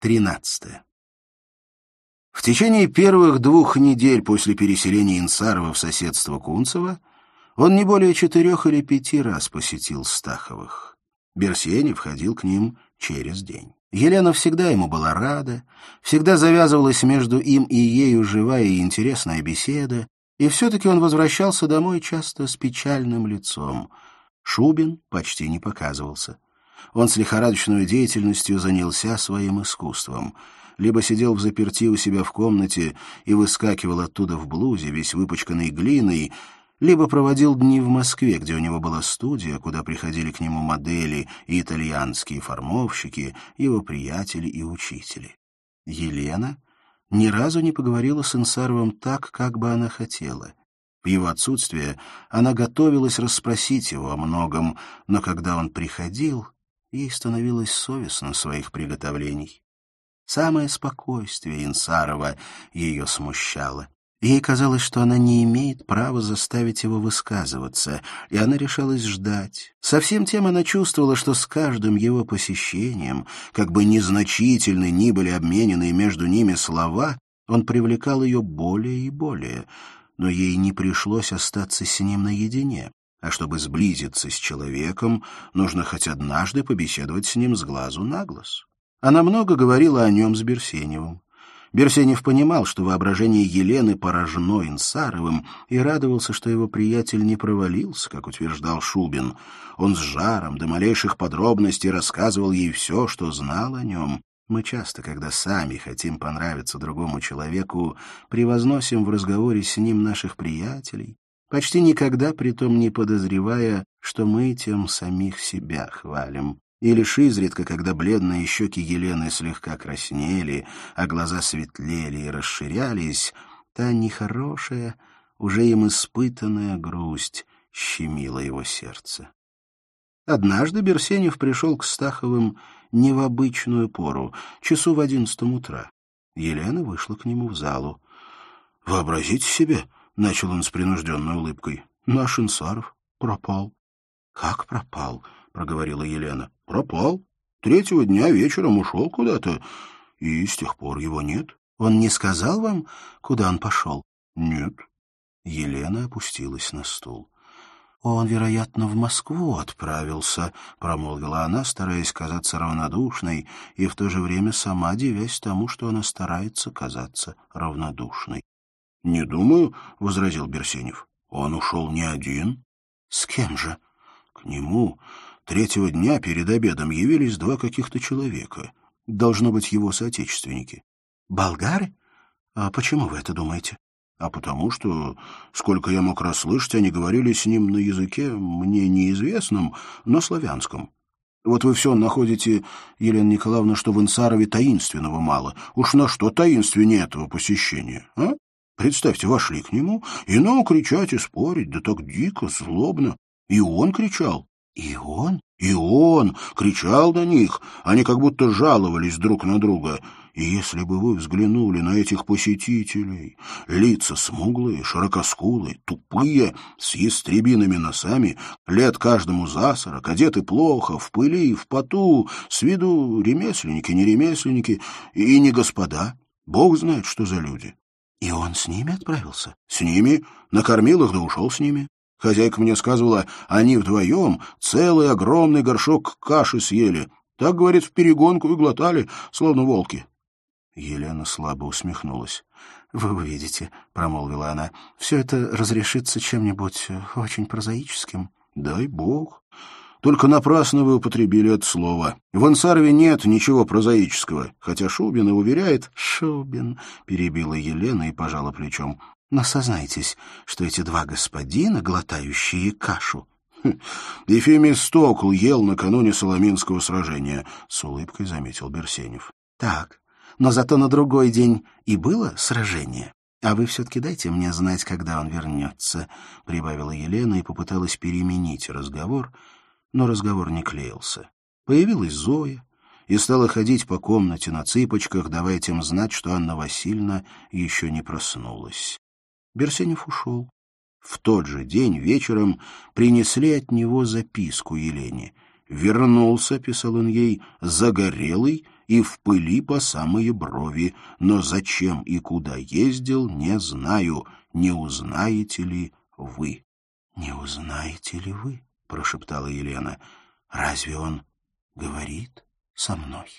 13. В течение первых двух недель после переселения Инсарова в соседство Кунцева он не более четырех или пяти раз посетил Стаховых. Берсенев ходил к ним через день. Елена всегда ему была рада, всегда завязывалась между им и ею живая и интересная беседа, и все-таки он возвращался домой часто с печальным лицом. Шубин почти не показывался. Он с лихорадочной деятельностью занялся своим искусством. Либо сидел в заперти у себя в комнате и выскакивал оттуда в блузе, весь выпачканный глиной, либо проводил дни в Москве, где у него была студия, куда приходили к нему модели и итальянские формовщики, его приятели и учители. Елена ни разу не поговорила с Инсаровым так, как бы она хотела. В его отсутствие она готовилась расспросить его о многом, но когда он приходил, ей становилось совестно своих приготовлений. Самое спокойствие Инсарова ее смущало. Ей казалось, что она не имеет права заставить его высказываться, и она решалась ждать. Совсем тем она чувствовала, что с каждым его посещением, как бы незначительны ни были обменены между ними слова, он привлекал ее более и более, но ей не пришлось остаться с ним наедине. А чтобы сблизиться с человеком, нужно хоть однажды побеседовать с ним с глазу на глаз. Она много говорила о нем с Берсеневым. Берсенев понимал, что воображение Елены поражено Инсаровым, и радовался, что его приятель не провалился, как утверждал Шубин. Он с жаром до малейших подробностей рассказывал ей все, что знал о нем. Мы часто, когда сами хотим понравиться другому человеку, превозносим в разговоре с ним наших приятелей, почти никогда притом не подозревая, что мы тем самих себя хвалим и лишь изредка, когда бледные щеки Елены слегка краснели, а глаза светлели и расширялись, та нехорошая, уже им испытанная грусть щемила его сердце. Однажды Берсенев пришел к Стаховым не в обычную пору, часу в одиннадцатом утра. Елена вышла к нему в залу. — Вообразите себе, — начал он с принужденной улыбкой, — наш Инсаров пропал. — Как пропал? — проговорила Елена. — Пропал. Третьего дня вечером ушел куда-то, и с тех пор его нет. — Он не сказал вам, куда он пошел? — Нет. Елена опустилась на стул. — Он, вероятно, в Москву отправился, — промолвила она, стараясь казаться равнодушной и в то же время сама девясь тому, что она старается казаться равнодушной. — Не думаю, — возразил Берсенев. — Он ушел не один. — С кем же? — К нему Третьего дня перед обедом явились два каких-то человека. Должно быть его соотечественники. «Болгары? А почему вы это думаете?» «А потому что, сколько я мог расслышать, они говорили с ним на языке, мне неизвестном, но славянском. Вот вы все находите, Елена Николаевна, что в Инсарове таинственного мало. Уж на что таинственнее этого посещения, а? Представьте, вошли к нему, и ну кричать и спорить, да так дико, злобно. И он кричал. И он? И он кричал на них, они как будто жаловались друг на друга. И если бы вы взглянули на этих посетителей, лица смуглые, широкоскулые, тупые, с ястребиными носами, лет каждому за сорок, одеты плохо, в пыли, в поту, с виду ремесленники, не ремесленники и не господа, бог знает, что за люди. И он с ними отправился? С ними, накормил их да ушел с ними. Хозяйка мне сказывала, они вдвоем целый огромный горшок каши съели. Так, говорит, в перегонку и глотали, словно волки. Елена слабо усмехнулась. — Вы увидите, — промолвила она, — все это разрешится чем-нибудь очень прозаическим. — Дай бог. Только напрасно вы употребили это слово. В Ансарове нет ничего прозаического, хотя Шубин и уверяет... — Шубин, — перебила Елена и пожала плечом. Но сознайтесь, что эти два господина, глотающие кашу... Хм, — Ефимий Стокл ел накануне Соломинского сражения, — с улыбкой заметил Берсенев. — Так, но зато на другой день и было сражение. А вы все-таки дайте мне знать, когда он вернется, — прибавила Елена и попыталась переменить разговор, но разговор не клеился. Появилась Зоя и стала ходить по комнате на цыпочках, давая тем знать, что Анна Васильевна еще не проснулась. Берсенев ушел. В тот же день вечером принесли от него записку Елене. «Вернулся», — писал он ей, — «загорелый и в пыли по самые брови, но зачем и куда ездил, не знаю, не узнаете ли вы?» «Не узнаете ли вы?» — прошептала Елена. «Разве он говорит со мной?»